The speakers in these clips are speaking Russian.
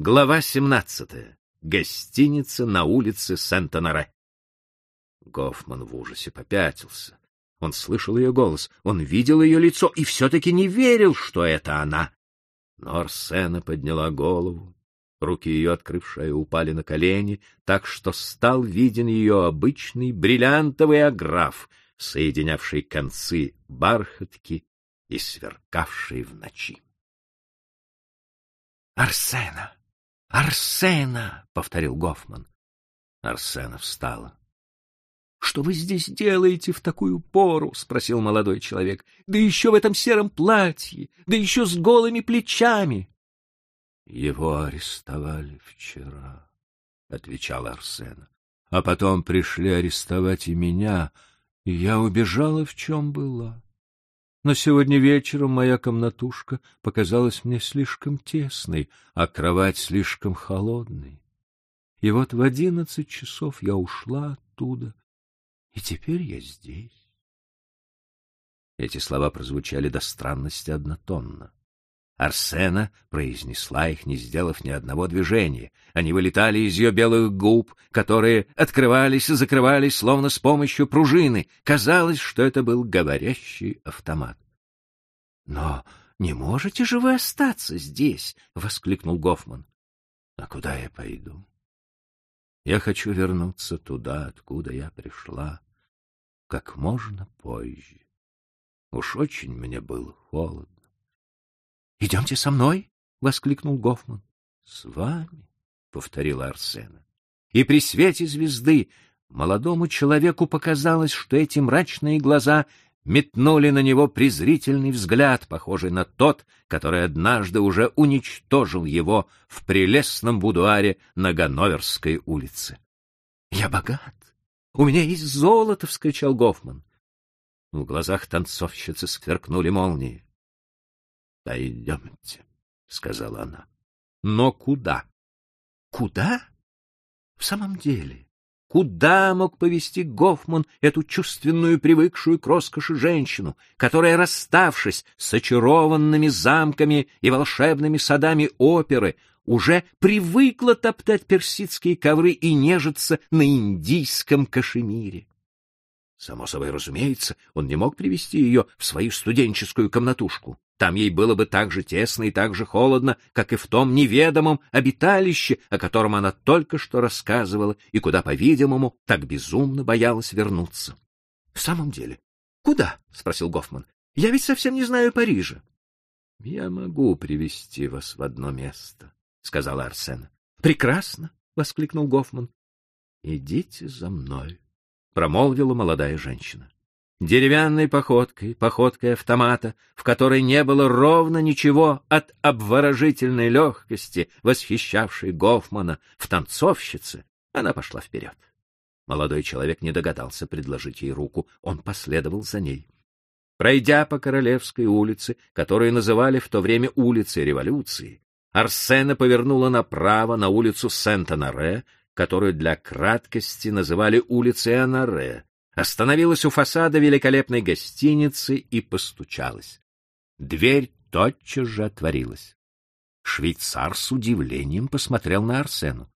Глава 17. Гостиница на улице Сент-Оноре. Гофман в ужасе попятился. Он слышал ее голос, он видел ее лицо и все-таки не верил, что это она. Но Арсена подняла голову, руки ее, открывшие, упали на колени, так что стал виден ее обычный бриллиантовый аграф, соединявший концы бархатки и сверкавший в ночи. «Арсена! Арсена!» — повторил Гофман. Арсена встала. Что вы здесь делаете в такую пору? спросил молодой человек. Да еще в этом сером платье, да еще с голыми плечами. Его арестовали вчера, отвечал Арсен. А потом пришли арестовать и меня, и я убежала в чем была. Но сегодня вечером моя комнатушка показалась мне слишком тесной, а кровать слишком холодной. И вот в одиннадцать часов я ушла оттуда и теперь я здесь. Эти слова прозвучали до странности однотонно. Арсена произнесла их, не сделав ни одного движения. Они вылетали из ее белых губ, которые открывались и закрывались, словно с помощью пружины. Казалось, что это был говорящий автомат. — Но не можете же вы остаться здесь? — воскликнул Гофман. — А куда я пойду? Я хочу вернуться туда, откуда я пришла, как можно позже. Уж очень мне было холодно. — Идемте со мной! — воскликнул Гофман. — С вами, — повторила Арсена. И при свете звезды молодому человеку показалось, что эти мрачные глаза метнули на него презрительный взгляд, похожий на тот, который однажды уже уничтожил его в прелестном будуаре на Ганноверской улице. — Я богат, у меня есть золото, — вскричал Гофман. В глазах танцовщицы сверкнули молнии. — Пойдемте, — сказала она. — Но куда? — Куда? В самом деле, куда мог повести Гофман эту чувственную, привыкшую к роскоши женщину, которая, расставшись с очарованными замками и волшебными садами оперы, уже привыкла топтать персидские ковры и нежиться на индийском кашемире. Само собой разумеется, он не мог привести ее в свою студенческую комнатушку. Там ей было бы так же тесно и так же холодно, как и в том неведомом обиталище, о котором она только что рассказывала и куда, по-видимому, так безумно боялась вернуться. — В самом деле, куда? — спросил Гофман. — Я ведь совсем не знаю Парижа. — Я могу привести вас в одно место, сказала Арсен. Прекрасно, воскликнул Гофман. Идите за мной, промолвила молодая женщина. Деревянной походкой, походкой автомата, в которой не было ровно ничего от обворожительной легкости, восхищавшей Гофмана в танцовщице, она пошла вперед. Молодой человек не догадался предложить ей руку, он последовал за ней. Пройдя по Королевской улице, которую называли в то время улицей революции, Арсена повернула направо на улицу Сент-Анаре, которую для краткости называли улицей Анаре, остановилась у фасада великолепной гостиницы и постучалась. Дверь тотчас же отворилась. Швейцар с удивлением посмотрел на Арсену.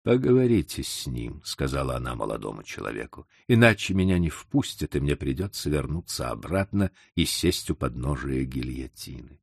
— Поговорите с ним, — сказала она молодому человеку, — иначе меня не впустят, и мне придется вернуться обратно и сесть у подножия гильотины.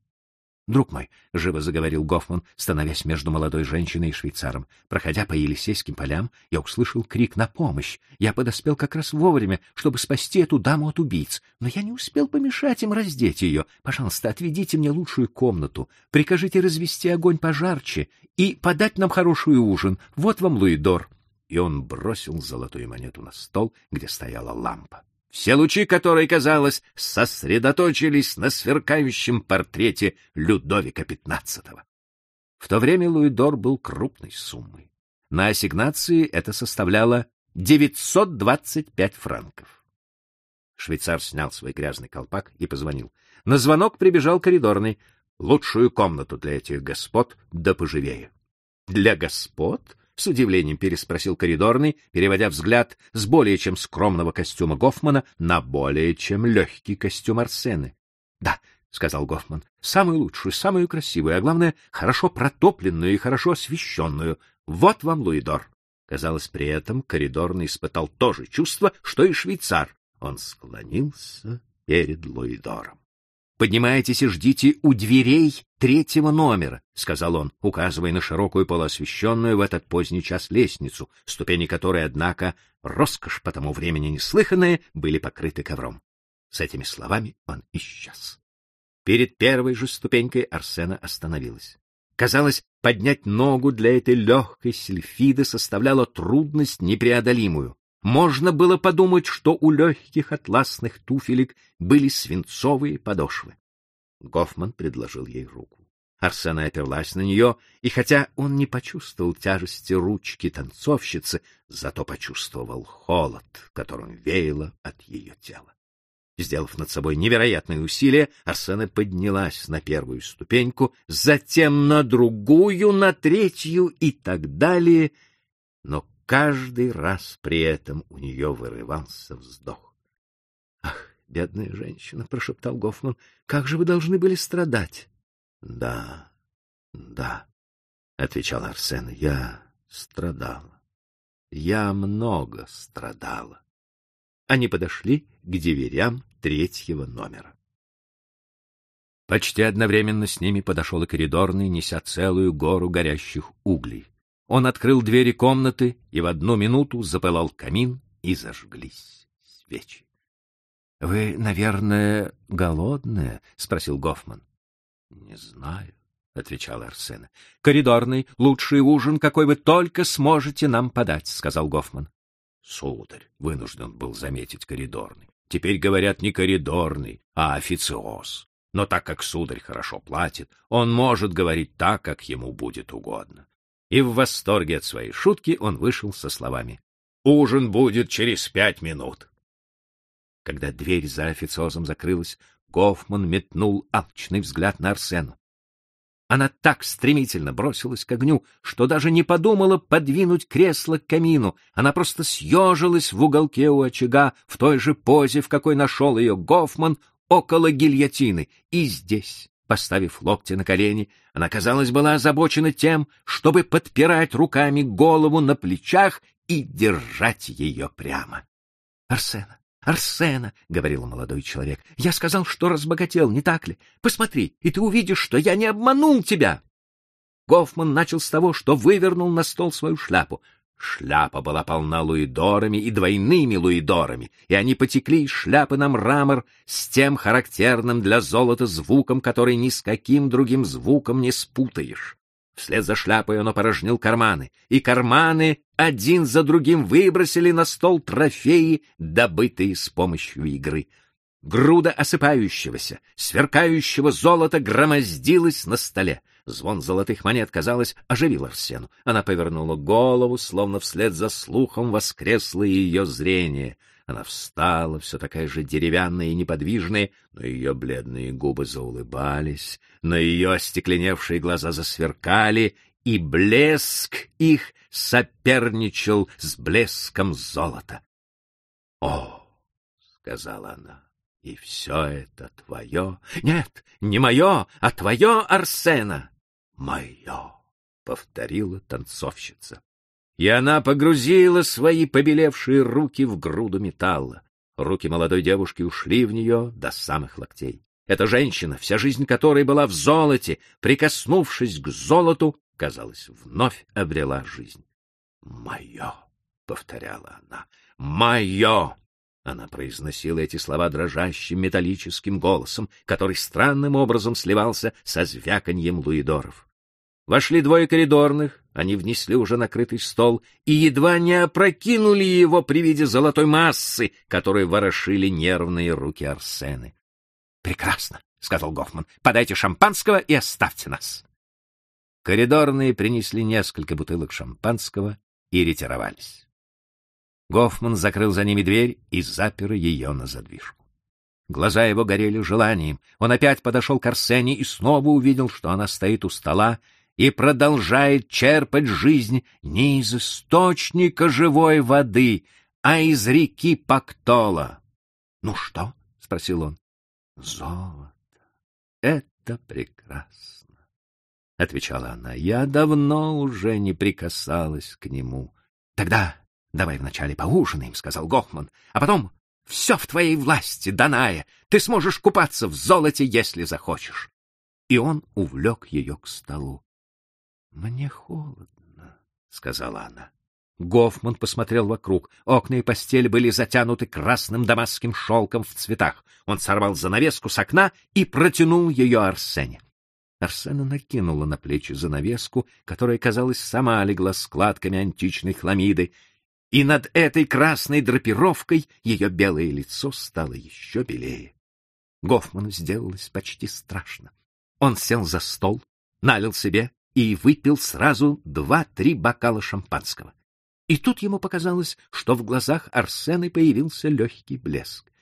Друг мой, — живо заговорил Гофман, становясь между молодой женщиной и швейцаром, проходя по Елисейским полям, я услышал крик на помощь. Я подоспел как раз вовремя, чтобы спасти эту даму от убийц, но я не успел помешать им раздеть ее. Пожалуйста, отведите мне лучшую комнату, прикажите развести огонь пожарче и подать нам хороший ужин. Вот вам луидор. И он бросил золотую монету на стол, где стояла лампа все лучи которой, казалось, сосредоточились на сверкающем портрете Людовика XV. В то время Луидор был крупной суммой. На ассигнации это составляло 925 франков. Швейцар снял свой грязный колпак и позвонил. На звонок прибежал коридорный. Лучшую комнату для этих господ, да поживее. Для господ? С удивлением переспросил коридорный, переводя взгляд с более чем скромного костюма Гофмана на более чем легкий костюм Арсены. — Да, — сказал Гофман, самую лучшую, самую красивую, а главное, хорошо протопленную и хорошо освещенную. Вот вам Луидор. Казалось, при этом коридорный испытал то же чувство, что и швейцар. Он склонился перед Луидором. Поднимайтесь и ждите у дверей третьего номера, сказал он, указывая на широкую полуосвещенную в этот поздний час лестницу, ступени которой, однако, роскошь по тому времени неслыханная, были покрыты ковром. С этими словами он исчез. Перед первой же ступенькой Арсена остановилась. Казалось, поднять ногу для этой легкой сильфиды составляло трудность непреодолимую. Можно было подумать, что у легких атласных туфелек были свинцовые подошвы. Гофман предложил ей руку. Арсена оперлась на нее, и хотя он не почувствовал тяжести ручки танцовщицы, зато почувствовал холод, которым веяло от ее тела. Сделав над собой невероятные усилия, Арсена поднялась на первую ступеньку, затем на другую, на третью и так далее, но каждый раз при этом у нее вырывался вздох. Ах, бедная женщина, прошептал Гофман. Как же вы должны были страдать? Да. Да, отвечал Арсен. Я страдала. Я много страдала. Они подошли к дверям третьего номера. Почти одновременно с ними подошел и коридорный, неся целую гору горящих углей. Он открыл двери комнаты, и в одну минуту запылал камин, и зажглись свечи. — Вы, наверное, голодная? — спросил Гофман. — Не знаю, — отвечал Арсен. — Коридорный, лучший ужин, какой вы только сможете нам подать, — сказал Гофман. — Сударь, — вынужден был заметить коридорный. Теперь говорят не коридорный, а официоз. Но так как сударь хорошо платит, он может говорить так, как ему будет угодно и в восторге от своей шутки он вышел со словами «Ужин будет через пять минут». Когда дверь за официозом закрылась, Гофман метнул алчный взгляд на Арсену. Она так стремительно бросилась к огню, что даже не подумала подвинуть кресло к камину. Она просто съежилась в уголке у очага в той же позе, в какой нашел ее Гофман около гильотины. И здесь, Поставив локти на колени, она, казалось, была озабочена тем, чтобы подпирать руками голову на плечах и держать ее прямо. — Арсена, Арсена, — говорил молодой человек, — я сказал, что разбогател, не так ли? Посмотри, и ты увидишь, что я не обманул тебя. Гофман начал с того, что вывернул на стол свою шляпу. Шляпа была полна луидорами и двойными луидорами, и они потекли из шляпы на мрамор с тем характерным для золота звуком, который ни с каким другим звуком не спутаешь. Вслед за шляпой он опорожнил карманы, и карманы один за другим выбросили на стол трофеи, добытые с помощью игры. Груда осыпающегося, сверкающего золота громоздилась на столе. Звон золотых монет, казалось, оживил Арсену. Она повернула голову, словно вслед за слухом воскресло ее зрение. Она встала, все такая же деревянная и неподвижная, но ее бледные губы заулыбались, но ее остекленевшие глаза засверкали, и блеск их соперничал с блеском золота. — О! — сказала она. — И все это твое? Нет, не мое, а твое, Арсена мое, — повторила танцовщица. И она погрузила свои побелевшие руки в груду металла. Руки молодой девушки ушли в нее до самых локтей. Эта женщина, вся жизнь которой была в золоте, прикоснувшись к золоту, казалось, вновь обрела жизнь. «Мое!» — повторяла она. «Мое!» Она произносила эти слова дрожащим металлическим голосом, который странным образом сливался со звяканьем луидоров. Вошли двое коридорных, они внесли уже накрытый стол и едва не опрокинули его при виде золотой массы, которой ворошили нервные руки Арсены. — Прекрасно, — сказал Гофман. — Подайте шампанского и оставьте нас. Коридорные принесли несколько бутылок шампанского и ретировались. Гофман закрыл за ними дверь и запер ее на задвижку. Глаза его горели желанием. Он опять подошел к Арсене и снова увидел, что она стоит у стола и продолжает черпать жизнь не из источника живой воды, а из реки Пактола. — Ну что? — спросил он. — Золото. Это прекрасно, — отвечала она. Я давно уже не прикасалась к нему. — Тогда давай вначале поужинаем, — сказал Гофман, — а потом все в твоей власти, Даная. Ты сможешь купаться в золоте, если захочешь. И он увлек ее к столу. — Мне холодно, — сказала она. Гофман посмотрел вокруг. Окна и постель были затянуты красным дамасским шелком в цветах. Он сорвал занавеску с окна и протянул ее Арсене. Арсена накинула на плечи занавеску, которая, казалось, сама легла складками античной хламиды, и над этой красной драпировкой ее белое лицо стало еще белее. Гофману сделалось почти страшно. Он сел за стол, налил себе и выпил сразу два-три бокала шампанского. И тут ему показалось, что в глазах Арсены появился легкий блеск.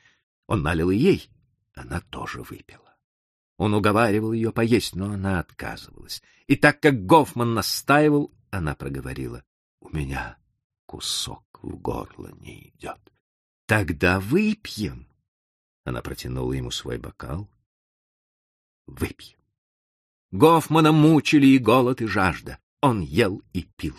Он налил ей, она тоже выпила. Он уговаривал ее поесть, но она отказывалась. И так как Гофман настаивал, она проговорила: "У меня кусок в горло не идет. Тогда выпьем". Она протянула ему свой бокал. "Выпьем". Гофмана мучили и голод, и жажда. Он ел и пил.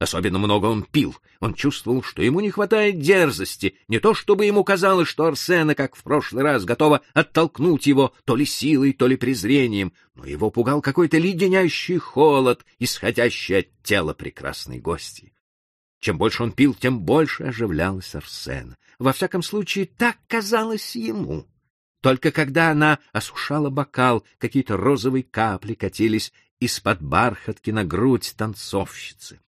Особенно много он пил. Он чувствовал, что ему не хватает дерзости. Не то чтобы ему казалось, что Арсена, как в прошлый раз, готова оттолкнуть его то ли силой, то ли презрением, но его пугал какой-то леденящий холод, исходящий от тела прекрасной гости. Чем больше он пил, тем больше оживлялась Арсена. Во всяком случае, так казалось ему. Только когда она осушала бокал, какие-то розовые капли катились из-под бархатки на грудь танцовщицы.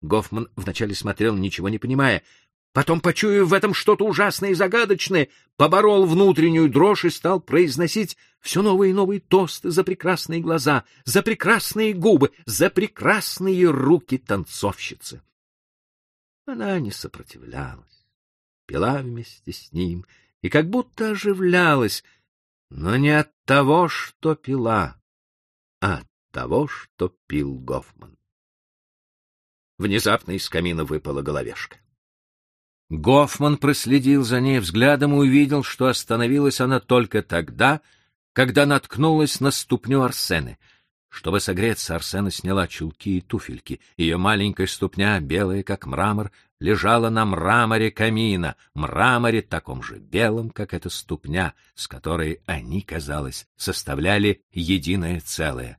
Гофман вначале смотрел, ничего не понимая. Потом, почуяв в этом что-то ужасное и загадочное, поборол внутреннюю дрожь и стал произносить все новые и новые тосты за прекрасные глаза, за прекрасные губы, за прекрасные руки танцовщицы. Она не сопротивлялась, пила вместе с ним и как будто оживлялась, но не от того, что пила, а от того, что пил Гофман. Внезапно из камина выпала головешка. Гофман проследил за ней взглядом и увидел, что остановилась она только тогда, когда наткнулась на ступню Арсены. Чтобы согреться, Арсена сняла чулки и туфельки. Ее маленькая ступня, белая как мрамор, лежала на мраморе камина, мраморе таком же белом, как эта ступня, с которой они, казалось, составляли единое целое.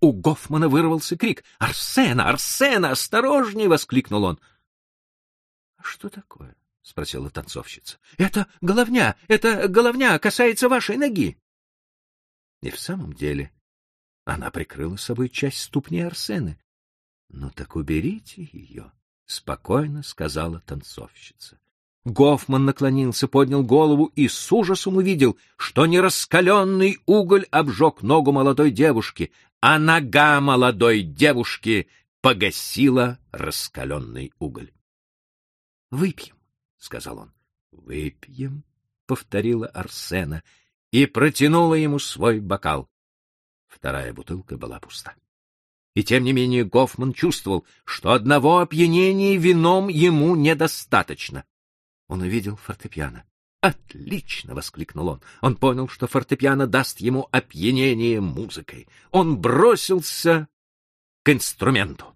У Гофмана вырвался крик. «Арсена! Арсена! Осторожней!» — воскликнул он. «А что такое?» — спросила танцовщица. «Это головня! Это головня касается вашей ноги!» И в самом деле она прикрыла собой часть ступни Арсены. «Ну так уберите ее», — спокойно сказала танцовщица. Гофман наклонился, поднял голову и с ужасом увидел, что нераскаленный уголь обжег ногу молодой девушки, а нога молодой девушки погасила раскаленный уголь. — Выпьем, — сказал он. — Выпьем, — повторила Арсена и протянула ему свой бокал. Вторая бутылка была пуста. И тем не менее Гофман чувствовал, что одного опьянения вином ему недостаточно. Он увидел фортепиано. «Отлично!» — воскликнул он. Он понял, что фортепиано даст ему опьянение музыкой. Он бросился к инструменту.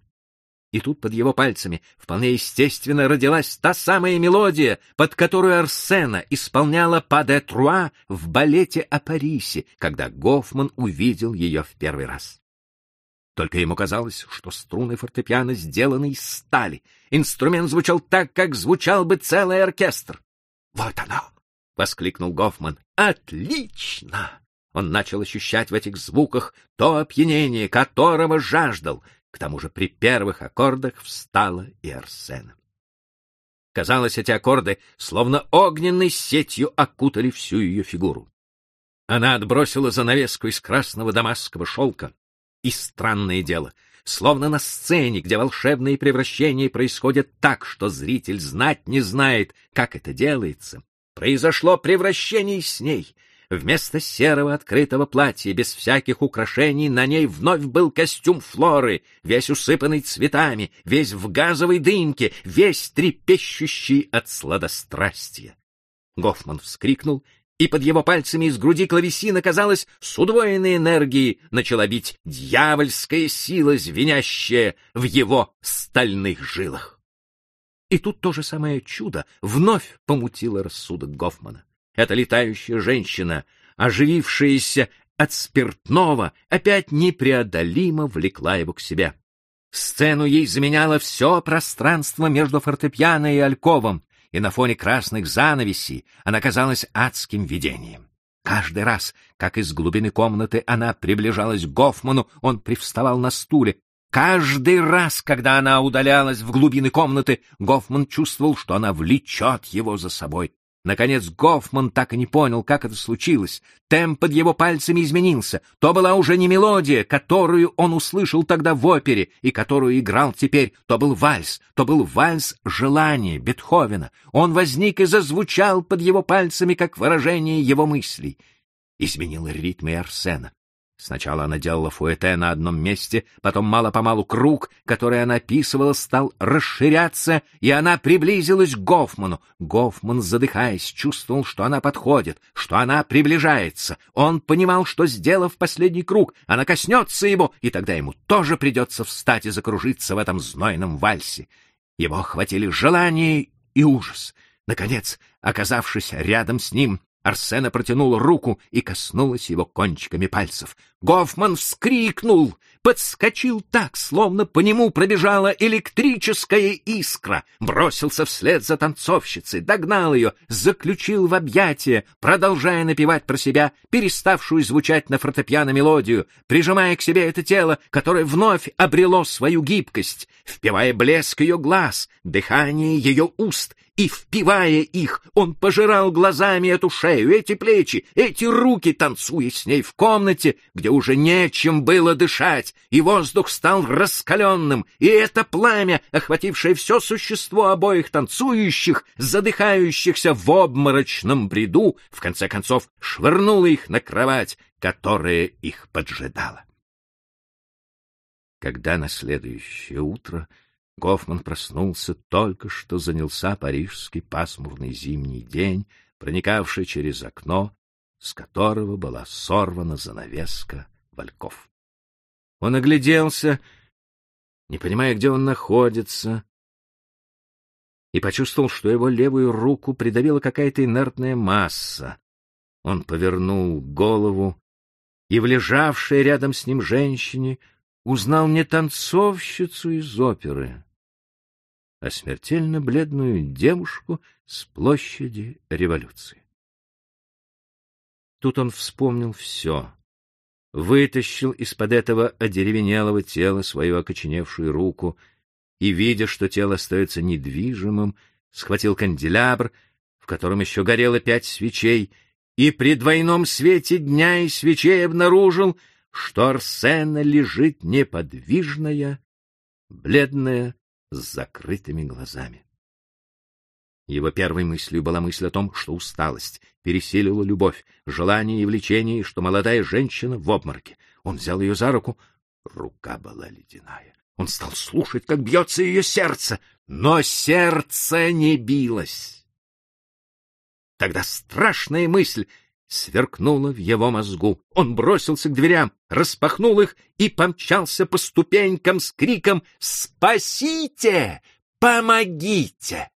И тут под его пальцами вполне естественно родилась та самая мелодия, под которую Арсена исполняла «Па де Труа» в балете о Парисе, когда Гофман увидел ее в первый раз. Только ему казалось, что струны фортепиано сделаны из стали. Инструмент звучал так, как звучал бы целый оркестр. «Вот оно!» — воскликнул Гофман. «Отлично!» Он начал ощущать в этих звуках то опьянение, которого жаждал. К тому же при первых аккордах встала и Арсена. Казалось, эти аккорды словно огненной сетью окутали всю ее фигуру. Она отбросила занавеску из красного дамасского шелка, и странное дело, словно на сцене, где волшебные превращения происходят так, что зритель знать не знает, как это делается, произошло превращение с ней. Вместо серого открытого платья, без всяких украшений, на ней вновь был костюм Флоры, весь усыпанный цветами, весь в газовой дымке, весь трепещущий от сладострастия. Гофман вскрикнул и под его пальцами из груди клавесина, казалось, с удвоенной энергией начала бить дьявольская сила, звенящая в его стальных жилах. И тут то же самое чудо вновь помутило рассудок Гофмана. Эта летающая женщина, оживившаяся от спиртного, опять непреодолимо влекла его к себе. Сцену ей заменяло все пространство между фортепиано и альковом, и на фоне красных занавесей она казалась адским видением. Каждый раз, как из глубины комнаты она приближалась к Гофману, он привставал на стуле. Каждый раз, когда она удалялась в глубины комнаты, Гофман чувствовал, что она влечет его за собой. Наконец Гофман так и не понял, как это случилось. Темп под его пальцами изменился. То была уже не мелодия, которую он услышал тогда в опере и которую играл теперь. То был вальс, то был вальс желания Бетховена. Он возник и зазвучал под его пальцами, как выражение его мыслей. Изменил ритм и Арсена. Сначала она делала фуэте на одном месте, потом мало-помалу круг, который она описывала, стал расширяться, и она приблизилась к Гофману. Гофман, задыхаясь, чувствовал, что она подходит, что она приближается. Он понимал, что, сделав последний круг, она коснется его, и тогда ему тоже придется встать и закружиться в этом знойном вальсе. Его охватили желание и ужас. Наконец, оказавшись рядом с ним, Арсена протянула руку и коснулась его кончиками пальцев. Гофман вскрикнул, подскочил так, словно по нему пробежала электрическая искра, бросился вслед за танцовщицей, догнал ее, заключил в объятия, продолжая напевать про себя переставшую звучать на фортепиано мелодию, прижимая к себе это тело, которое вновь обрело свою гибкость, впивая блеск ее глаз, дыхание ее уст и, впивая их, он пожирал глазами эту шею, эти плечи, эти руки, танцуя с ней в комнате, где уже нечем было дышать, и воздух стал раскаленным, и это пламя, охватившее все существо обоих танцующих, задыхающихся в обморочном бреду, в конце концов швырнуло их на кровать, которая их поджидала. Когда на следующее утро Гофман проснулся, только что занялся парижский пасмурный зимний день, проникавший через окно, с которого была сорвана занавеска вальков. Он огляделся, не понимая, где он находится, и почувствовал, что его левую руку придавила какая-то инертная масса. Он повернул голову, и в лежавшей рядом с ним женщине узнал не танцовщицу из оперы, а смертельно бледную девушку с площади революции. Тут он вспомнил все, вытащил из-под этого одеревенелого тела свою окоченевшую руку и, видя, что тело остается недвижимым, схватил канделябр, в котором еще горело пять свечей, и при двойном свете дня и свечей обнаружил, что Арсена лежит неподвижная, бледная, с закрытыми глазами. Его первой мыслью была мысль о том, что усталость пересилила любовь, желание и влечение, и что молодая женщина в обмороке. Он взял ее за руку. Рука была ледяная. Он стал слушать, как бьется ее сердце, но сердце не билось. Тогда страшная мысль сверкнула в его мозгу. Он бросился к дверям, распахнул их и помчался по ступенькам с криком «Спасите! Помогите!»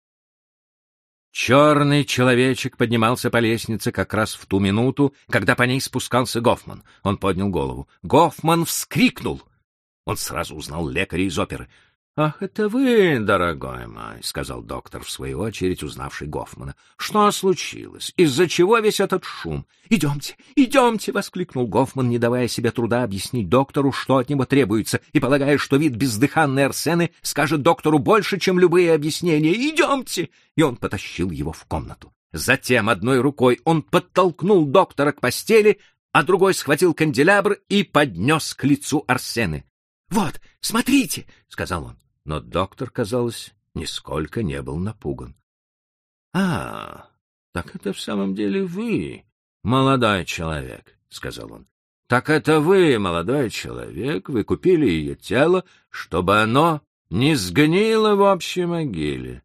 Черный человечек поднимался по лестнице как раз в ту минуту, когда по ней спускался Гофман. Он поднял голову. Гофман вскрикнул. Он сразу узнал лекаря из оперы. «Ах, это вы, дорогой мой», — сказал доктор, в свою очередь узнавший Гофмана. «Что случилось? Из-за чего весь этот шум? Идемте, идемте!» — воскликнул Гофман, не давая себе труда объяснить доктору, что от него требуется, и полагая, что вид бездыханной Арсены скажет доктору больше, чем любые объяснения. «Идемте!» И он потащил его в комнату. Затем одной рукой он подтолкнул доктора к постели, а другой схватил канделябр и поднес к лицу Арсены. «Вот, смотрите!» — сказал он но доктор, казалось, нисколько не был напуган. — А, так это в самом деле вы, молодой человек, — сказал он. — Так это вы, молодой человек, вы купили ее тело, чтобы оно не сгнило в общей могиле.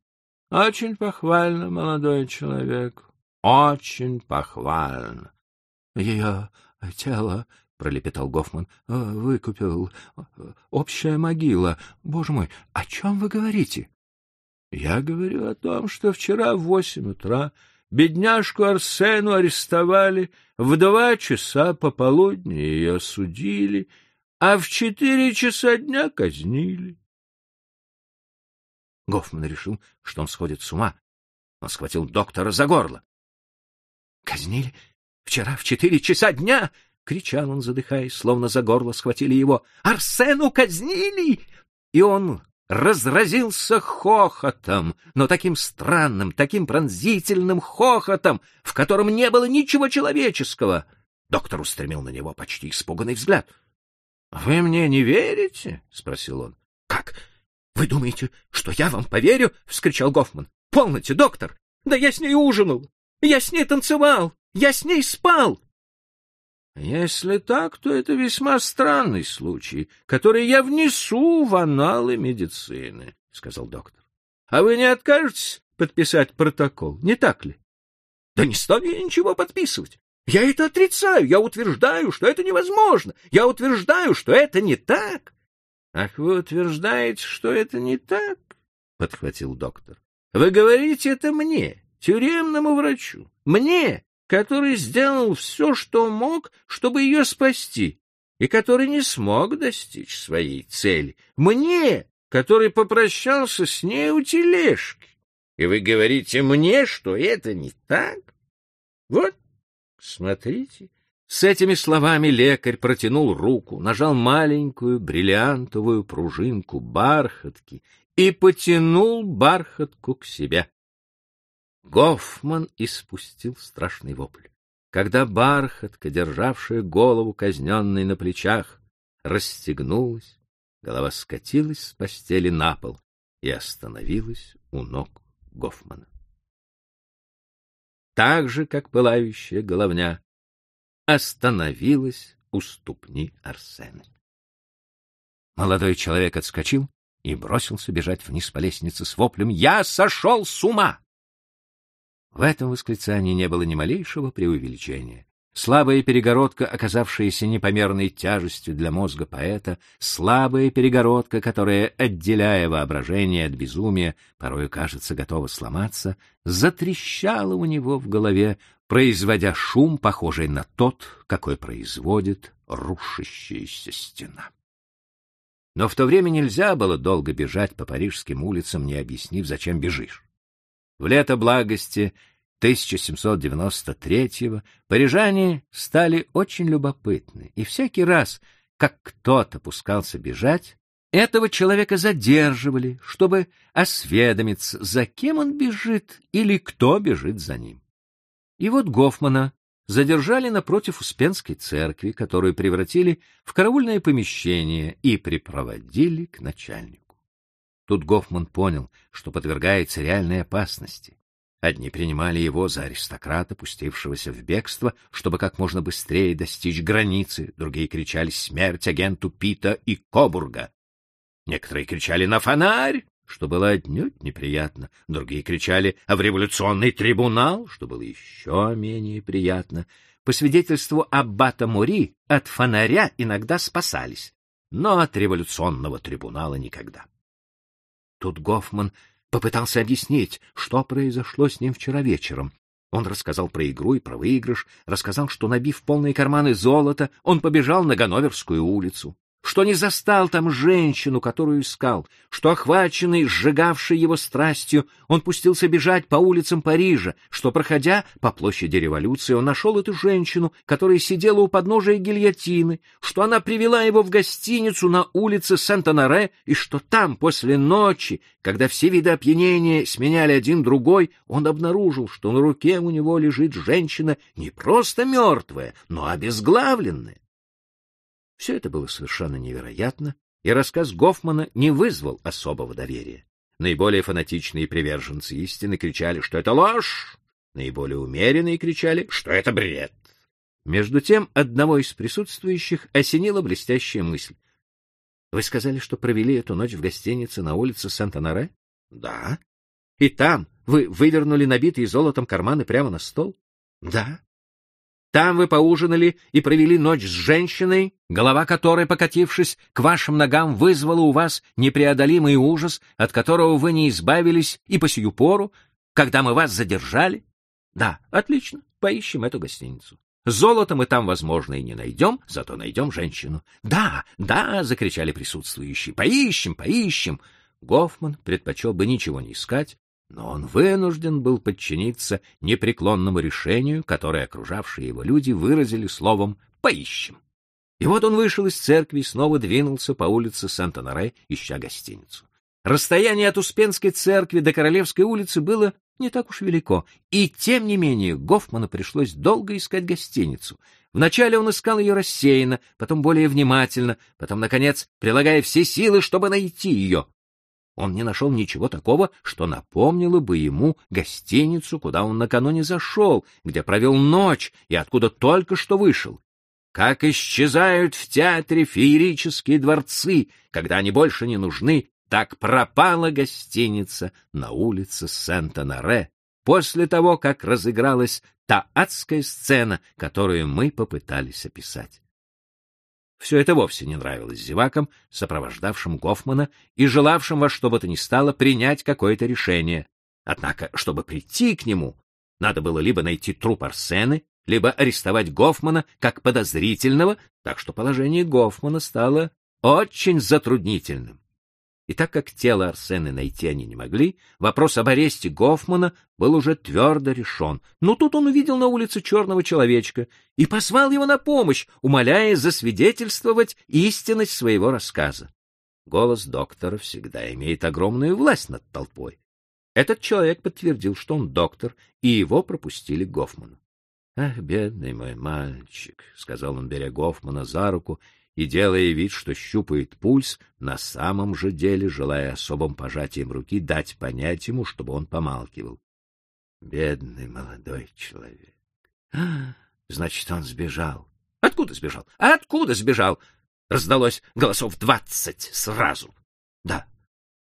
Очень похвально, молодой человек, очень похвально. — Ее тело, — пролепетал Гофман, — выкупил общая могила. Боже мой, о чем вы говорите? — Я говорю о том, что вчера в восемь утра бедняжку Арсену арестовали, в два часа пополудни ее судили, а в четыре часа дня казнили. Гофман решил, что он сходит с ума. Он схватил доктора за горло. — Казнили вчера в четыре часа дня! — кричал он, задыхаясь, словно за горло схватили его. — Арсену казнили! И он разразился хохотом, но таким странным, таким пронзительным хохотом, в котором не было ничего человеческого. Доктор устремил на него почти испуганный взгляд. — Вы мне не верите? — спросил он. — Как? Вы думаете, что я вам поверю? — вскричал Гофман. — Полноте, доктор! Да я с ней ужинал! Я с ней танцевал! Я с ней спал! Если так, то это весьма странный случай, который я внесу в аналы медицины, — сказал доктор. — А вы не откажетесь подписать протокол, не так ли? — Да не стану я ничего подписывать. Я это отрицаю, я утверждаю, что это невозможно. Я утверждаю, что это не так. — Ах, вы утверждаете, что это не так? — подхватил доктор. — Вы говорите это мне, тюремному врачу, мне, который сделал все, что мог, чтобы ее спасти, и который не смог достичь своей цели. Мне, который попрощался с ней у тележки. И вы говорите мне, что это не так? Вот, смотрите. С этими словами лекарь протянул руку, нажал маленькую бриллиантовую пружинку бархатки и потянул бархатку к себе. Гофман испустил страшный вопль. Когда бархатка, державшая голову казненной на плечах, расстегнулась, голова скатилась с постели на пол и остановилась у ног Гофмана. Так же, как пылающая головня, остановилась у ступни Арсена. Молодой человек отскочил и бросился бежать вниз по лестнице с воплем «Я сошел с ума!» В этом восклицании не было ни малейшего преувеличения. Слабая перегородка, оказавшаяся непомерной тяжестью для мозга поэта, слабая перегородка, которая, отделяя воображение от безумия, порою кажется готова сломаться, затрещала у него в голове, производя шум, похожий на тот, какой производит рушащаяся стена. Но в то время нельзя было долго бежать по парижским улицам, не объяснив, зачем бежишь. В лето благости 1793-го парижане стали очень любопытны, и всякий раз, как кто-то пускался бежать, этого человека задерживали, чтобы осведомиться, за кем он бежит или кто бежит за ним. И вот Гофмана задержали напротив Успенской церкви, которую превратили в караульное помещение и припроводили к начальнику. Тут Гофман понял, что подвергается реальной опасности. Одни принимали его за аристократа, пустившегося в бегство, чтобы как можно быстрее достичь границы, другие кричали «Смерть агенту Пита и Кобурга!». Некоторые кричали «На фонарь!», что было отнюдь неприятно, другие кричали «А в революционный трибунал!», что было еще менее приятно. По свидетельству аббата Мури, от фонаря иногда спасались, но от революционного трибунала никогда. Тут Гофман попытался объяснить, что произошло с ним вчера вечером. Он рассказал про игру и про выигрыш, рассказал, что, набив полные карманы золота, он побежал на Ганноверскую улицу что не застал там женщину, которую искал, что, охваченный, сжигавший его страстью, он пустился бежать по улицам Парижа, что, проходя по площади революции, он нашел эту женщину, которая сидела у подножия гильотины, что она привела его в гостиницу на улице Сент-Анаре, и что там, после ночи, когда все виды опьянения сменяли один другой, он обнаружил, что на руке у него лежит женщина не просто мертвая, но обезглавленная. Все это было совершенно невероятно, и рассказ Гофмана не вызвал особого доверия. Наиболее фанатичные приверженцы истины кричали, что это ложь, наиболее умеренные кричали, что это бред. Между тем одного из присутствующих осенила блестящая мысль. — Вы сказали, что провели эту ночь в гостинице на улице Санта-Наре? — Да. И там вы вывернули набитые золотом карманы прямо на стол? Да. Там вы поужинали и провели ночь с женщиной, голова которой, покатившись к вашим ногам, вызвала у вас непреодолимый ужас, от которого вы не избавились и по сию пору, когда мы вас задержали? Да, отлично, поищем эту гостиницу. Золото мы там, возможно, и не найдем, зато найдем женщину. Да, да, закричали присутствующие. Поищем, поищем. Гофман предпочел бы ничего не искать, но он вынужден был подчиниться непреклонному решению, которое окружавшие его люди выразили словом «поищем». И вот он вышел из церкви и снова двинулся по улице Сент-Анаре, ища гостиницу. Расстояние от Успенской церкви до Королевской улицы было не так уж велико, и тем не менее Гофману пришлось долго искать гостиницу. Вначале он искал ее рассеянно, потом более внимательно, потом, наконец, прилагая все силы, чтобы найти ее. Он не нашел ничего такого, что напомнило бы ему гостиницу, куда он накануне зашел, где провел ночь и откуда только что вышел. Как исчезают в театре феерические дворцы, когда они больше не нужны, так пропала гостиница на улице Сент-Анаре после того, как разыгралась та адская сцена, которую мы попытались описать. Все это вовсе не нравилось зевакам, сопровождавшим Гофмана и желавшим во что бы то ни стало принять какое-то решение. Однако, чтобы прийти к нему, надо было либо найти труп Арсены, либо арестовать Гофмана как подозрительного, так что положение Гофмана стало очень затруднительным. И так как тело Арсены найти они не могли, вопрос об аресте Гофмана был уже твердо решен. Но тут он увидел на улице черного человечка и позвал его на помощь, умоляя засвидетельствовать истинность своего рассказа. Голос доктора всегда имеет огромную власть над толпой. Этот человек подтвердил, что он доктор, и его пропустили Гофману. — Ах, бедный мой мальчик, — сказал он, беря Гофмана за руку и делая вид, что щупает пульс, на самом же деле, желая особым пожатием руки дать понять ему, чтобы он помалкивал. Бедный молодой человек. А, значит, он сбежал. Откуда сбежал? Откуда сбежал? Раздалось голосов двадцать сразу. Да.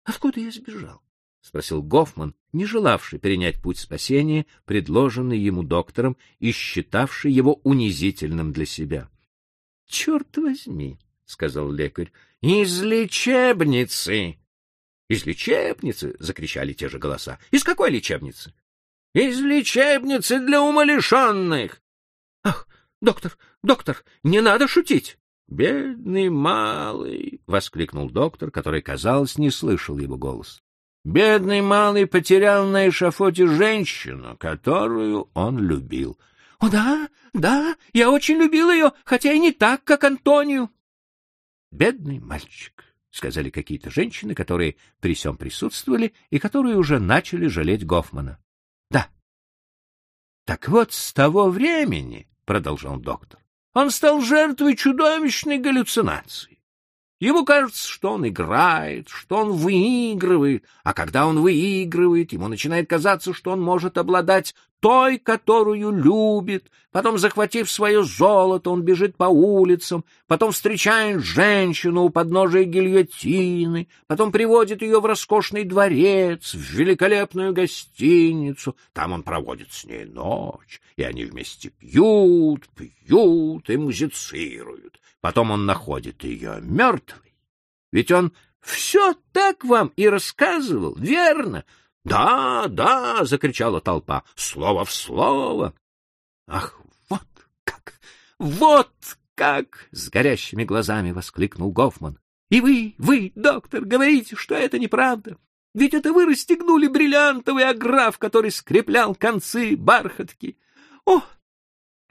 Откуда я сбежал? — спросил Гофман, не желавший перенять путь спасения, предложенный ему доктором и считавший его унизительным для себя. — Черт возьми, — сказал лекарь, — из лечебницы. — Из лечебницы? — закричали те же голоса. — Из какой лечебницы? — Из лечебницы для умалишенных. — Ах, доктор, доктор, не надо шутить. — Бедный малый! — воскликнул доктор, который, казалось, не слышал его голос. Бедный малый потерял на эшафоте женщину, которую он любил. — О, да, да, я очень любил ее, хотя и не так, как Антонию. — Бедный мальчик, — сказали какие-то женщины, которые при всем присутствовали и которые уже начали жалеть Гофмана. — Да. — Так вот, с того времени, — продолжал доктор, — он стал жертвой чудовищной галлюцинации. Ему кажется, что он играет, что он выигрывает, а когда он выигрывает, ему начинает казаться, что он может обладать той, которую любит. Потом, захватив свое золото, он бежит по улицам, потом встречает женщину у подножия гильотины, потом приводит ее в роскошный дворец, в великолепную гостиницу. Там он проводит с ней ночь, и они вместе пьют, пьют и музицируют. Потом он находит ее мертвой. Ведь он все так вам и рассказывал, верно? Да, да, закричала толпа, слово в слово. Ах, вот как, вот как, с горящими глазами воскликнул Гофман. И вы, вы, доктор, говорите, что это неправда. Ведь это вы расстегнули бриллиантовый аграф, который скреплял концы бархатки. О,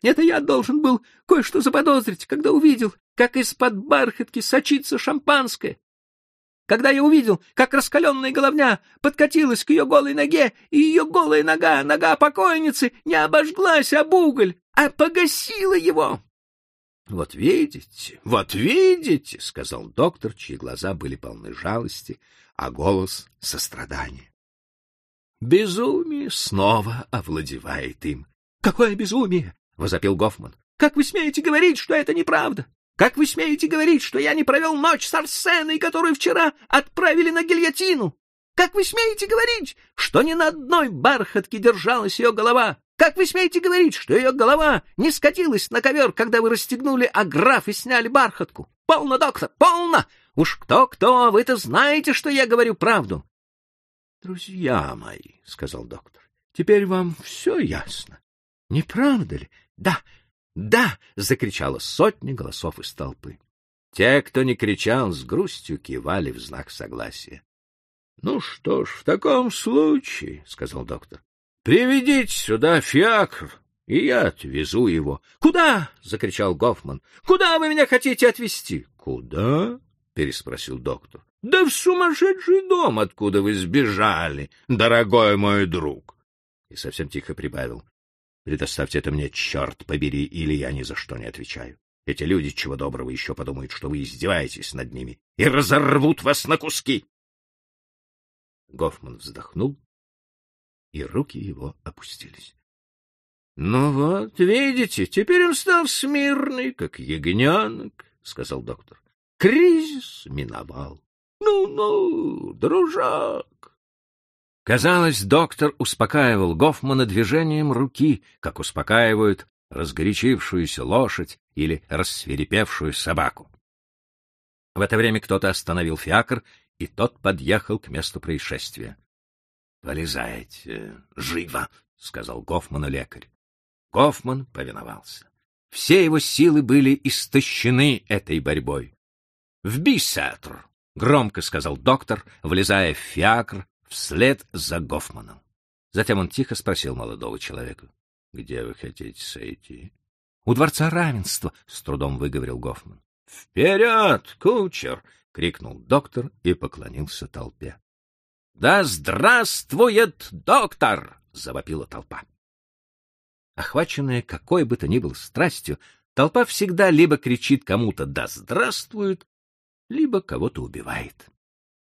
это я должен был кое-что заподозрить, когда увидел, как из-под бархатки сочится шампанское. Когда я увидел, как раскаленная головня подкатилась к ее голой ноге, и ее голая нога, нога покойницы, не обожглась об уголь, а погасила его. — Вот видите, вот видите, — сказал доктор, чьи глаза были полны жалости, а голос — сострадания. Безумие снова овладевает им. — Какое безумие! — возопил Гофман. — Как вы смеете говорить, что это неправда? Как вы смеете говорить, что я не провел ночь с Арсеной, которую вчера отправили на гильотину? Как вы смеете говорить, что ни на одной бархатке держалась ее голова? Как вы смеете говорить, что ее голова не скатилась на ковер, когда вы расстегнули аграф и сняли бархатку? Полно, доктор, полно! Уж кто-кто, а вы-то знаете, что я говорю правду. — Друзья мои, — сказал доктор, — теперь вам все ясно. Не правда ли? — Да, да! — закричала сотня голосов из толпы. Те, кто не кричал, с грустью кивали в знак согласия. — Ну что ж, в таком случае, — сказал доктор, — приведите сюда фиакр, и я отвезу его. — Куда? — закричал Гофман. — Куда вы меня хотите отвезти? — Куда? — переспросил доктор. — Да в сумасшедший дом, откуда вы сбежали, дорогой мой друг. И совсем тихо прибавил. — Предоставьте это мне, черт побери, или я ни за что не отвечаю. Эти люди, чего доброго, еще подумают, что вы издеваетесь над ними, и разорвут вас на куски. Гофман вздохнул, и руки его опустились. — Ну вот, видите, теперь он стал смирный, как ягненок, — сказал доктор. — Кризис миновал. Ну-ну, дружок. Казалось, доктор успокаивал Гофмана движением руки, как успокаивают разгорячившуюся лошадь или рассверепевшую собаку. В это время кто-то остановил фиакр и тот подъехал к месту происшествия. — Полезайте, живо, — сказал Гофману лекарь. Гофман повиновался. Все его силы были истощены этой борьбой. — В бисетр! — громко сказал доктор, влезая в фиакр вслед за Гофманом. Затем он тихо спросил молодого человека. — Где вы хотите сойти? — У дворца равенства, — с трудом выговорил Гофман. — Вперед, кучер! — крикнул доктор и поклонился толпе. — Да здравствует доктор! — завопила толпа. Охваченная какой бы то ни был страстью, толпа всегда либо кричит кому-то «да здравствует», либо кого-то убивает.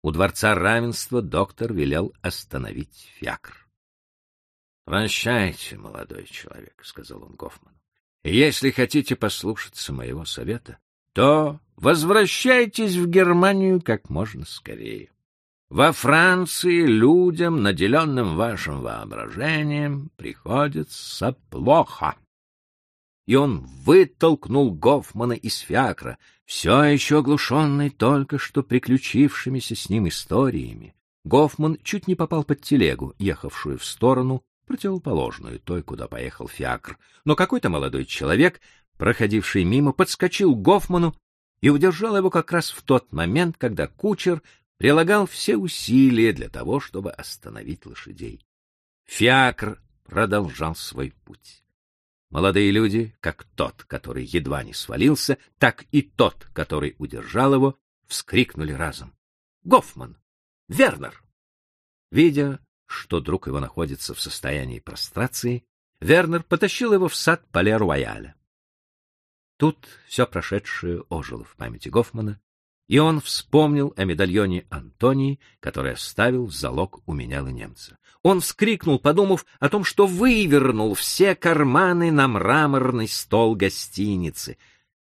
У дворца равенства доктор велел остановить фиакр. — Прощайте, молодой человек, — сказал он Гофману. — Если хотите послушаться моего совета, то возвращайтесь в Германию как можно скорее. Во Франции людям, наделенным вашим воображением, приходится плохо. И он вытолкнул Гофмана из фиакра, все еще оглушенный только что приключившимися с ним историями. Гофман чуть не попал под телегу, ехавшую в сторону, противоположную той, куда поехал фиакр. Но какой-то молодой человек проходивший мимо, подскочил к Гофману и удержал его как раз в тот момент, когда кучер прилагал все усилия для того, чтобы остановить лошадей. Фиакр продолжал свой путь. Молодые люди, как тот, который едва не свалился, так и тот, который удержал его, вскрикнули разом. «Гофман! Вернер!» Видя, что друг его находится в состоянии прострации, Вернер потащил его в сад Пале-Руаяля. Тут все прошедшее ожило в памяти Гофмана, и он вспомнил о медальоне Антонии, который оставил в залог у меняла немца. Он вскрикнул, подумав о том, что вывернул все карманы на мраморный стол гостиницы,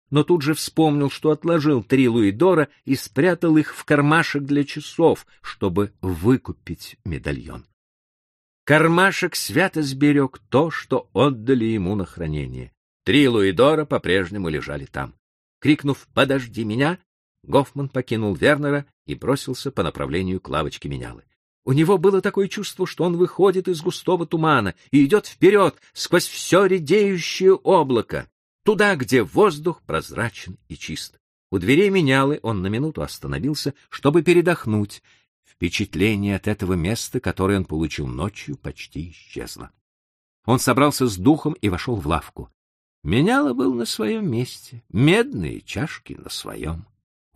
но тут же вспомнил, что отложил три луидора и спрятал их в кармашек для часов, чтобы выкупить медальон. Кармашек свято сберег то, что отдали ему на хранение. Три луидора по-прежнему лежали там. Крикнув «Подожди меня!», Гофман покинул Вернера и бросился по направлению к лавочке менялы. У него было такое чувство, что он выходит из густого тумана и идет вперед сквозь все редеющее облако, туда, где воздух прозрачен и чист. У дверей менялы он на минуту остановился, чтобы передохнуть. Впечатление от этого места, которое он получил ночью, почти исчезло. Он собрался с духом и вошел в лавку. Меняло был на своем месте, медные чашки на своем.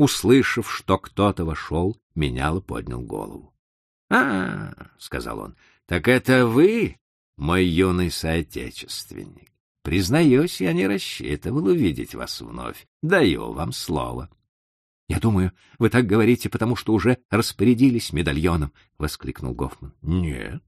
Услышав, что кто-то вошел, Меняло поднял голову. — А, — сказал он, — так это вы, мой юный соотечественник. Признаюсь, я не рассчитывал увидеть вас вновь. Даю вам слово. — Я думаю, вы так говорите, потому что уже распорядились медальоном, — воскликнул Гофман. — Нет,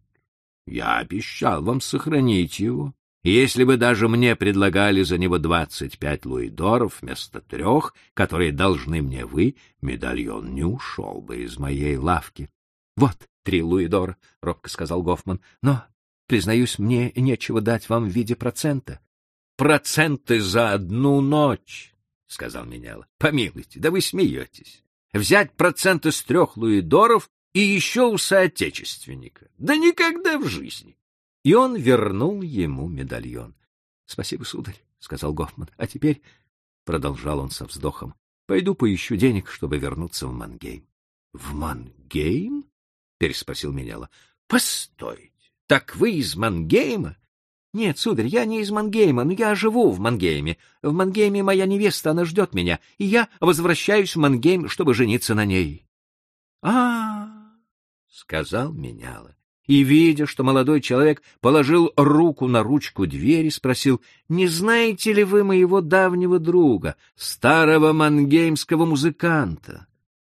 я обещал вам сохранить его. Если бы даже мне предлагали за него двадцать пять луидоров вместо трех, которые должны мне вы, медальон не ушел бы из моей лавки. Вот, три луидора, — робко сказал Гофман. — Но, признаюсь, мне нечего дать вам в виде процента. — Проценты за одну ночь, — сказал Меняла. — Помилуйте, да вы смеетесь. Взять проценты с трех луидоров и еще у соотечественника. Да никогда в жизни. И он вернул ему медальон. — Спасибо, сударь, — сказал Гофман. — А теперь, — продолжал он со вздохом, — пойду поищу денег, чтобы вернуться в Мангейм. — В Мангейм? — переспросил Меняла. — Постойте, так вы из Мангейма? — Нет, сударь, я не из Мангейма, но я живу в Мангейме. В Мангейме моя невеста, она ждет меня, и я возвращаюсь в Мангейм, чтобы жениться на ней. — А, — сказал Меняла и, видя, что молодой человек положил руку на ручку двери, спросил, «Не знаете ли вы моего давнего друга, старого мангеймского музыканта?»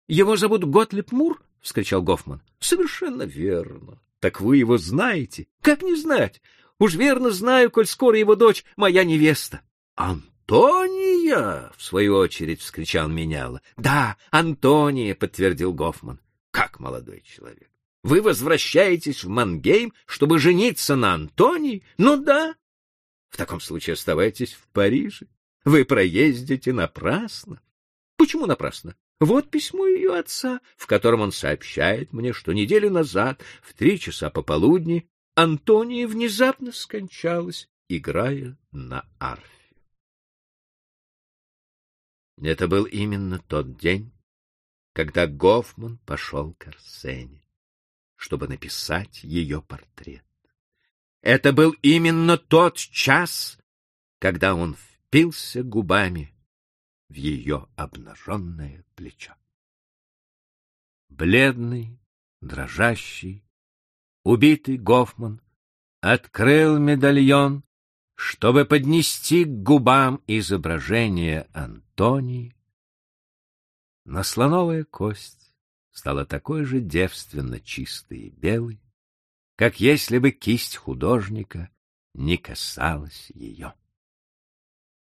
«Его зовут Готлип Мур?» — вскричал Гофман. «Совершенно верно. Так вы его знаете? Как не знать? Уж верно знаю, коль скоро его дочь моя невеста». «Антония!» — в свою очередь вскричал Меняла. «Да, Антония!» — подтвердил Гофман. «Как молодой человек! Вы возвращаетесь в Мангейм, чтобы жениться на Антонии? Ну да. В таком случае оставайтесь в Париже. Вы проездите напрасно. Почему напрасно? Вот письмо ее отца, в котором он сообщает мне, что неделю назад, в три часа пополудни, Антония внезапно скончалась, играя на арфе. Это был именно тот день, когда Гофман пошел к Арсене чтобы написать ее портрет. Это был именно тот час, когда он впился губами в ее обнаженное плечо. Бледный, дрожащий, убитый Гофман открыл медальон, чтобы поднести к губам изображение Антонии, но слоновая кость стала такой же девственно чистой и белой, как если бы кисть художника не касалась ее.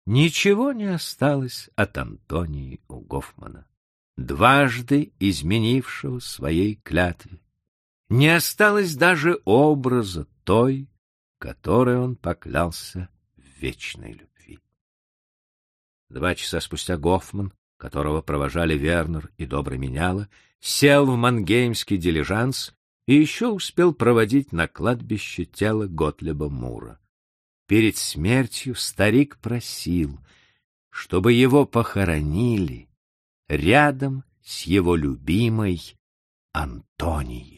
Ничего не осталось от Антонии у Гофмана, дважды изменившего своей клятве. Не осталось даже образа той, которой он поклялся в вечной любви. Два часа спустя Гофман, которого провожали Вернер и Добрый Меняла, сел в мангеймский дилижанс и еще успел проводить на кладбище тело Готлеба Мура. Перед смертью старик просил, чтобы его похоронили рядом с его любимой Антонией.